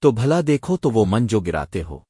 تو بھلا دیکھو تو وہ من جو گراتے ہو۔